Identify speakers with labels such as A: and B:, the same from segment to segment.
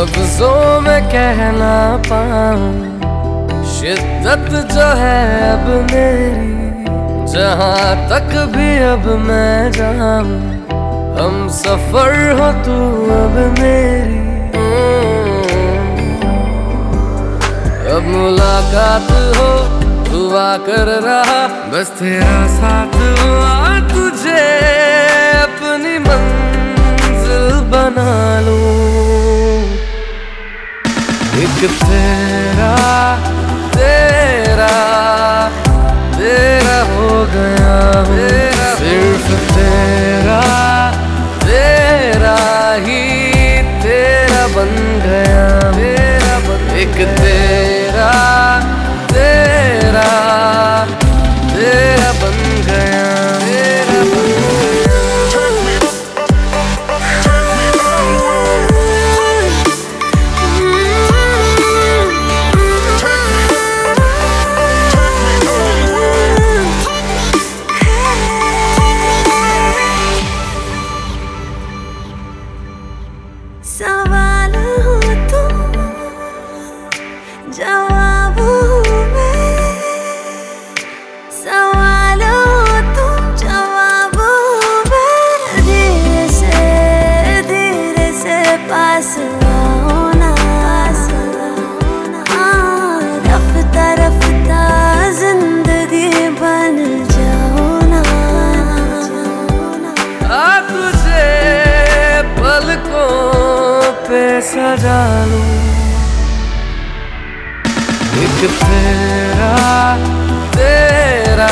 A: लफ्जों में कहना पाऊँ, शिद्दत जो है अब मेरी, जहाँ तक भी अब मैं जाऊँ, हम सफ़र हो तू अब मेरी। अब मुलाकात हो, दुआ कर रहा, बस तेरा साथ हुआ एक तेरा पे सजा लूँ। एक तेरा तेरा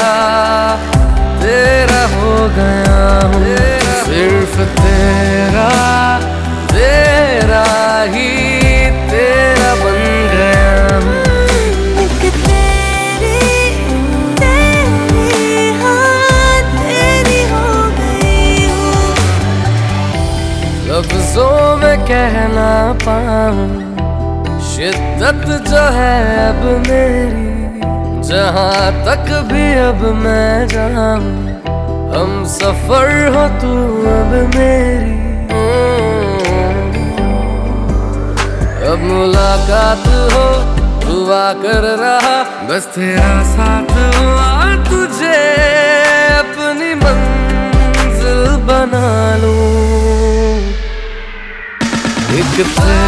A: तेरा हो गया हूँ। सिर्फ़ तेरा पे कहना पाऊँ। शिद्दत जो है अब मेरी, जहाँ तक भी अब मैं जाऊँ। हम सफ़र हो तू अब मेरी। अब मुलाकात हो, दुआ कर रहा, बस तेरा साथ हुआ तुझे अपनी मंजिल बना। good play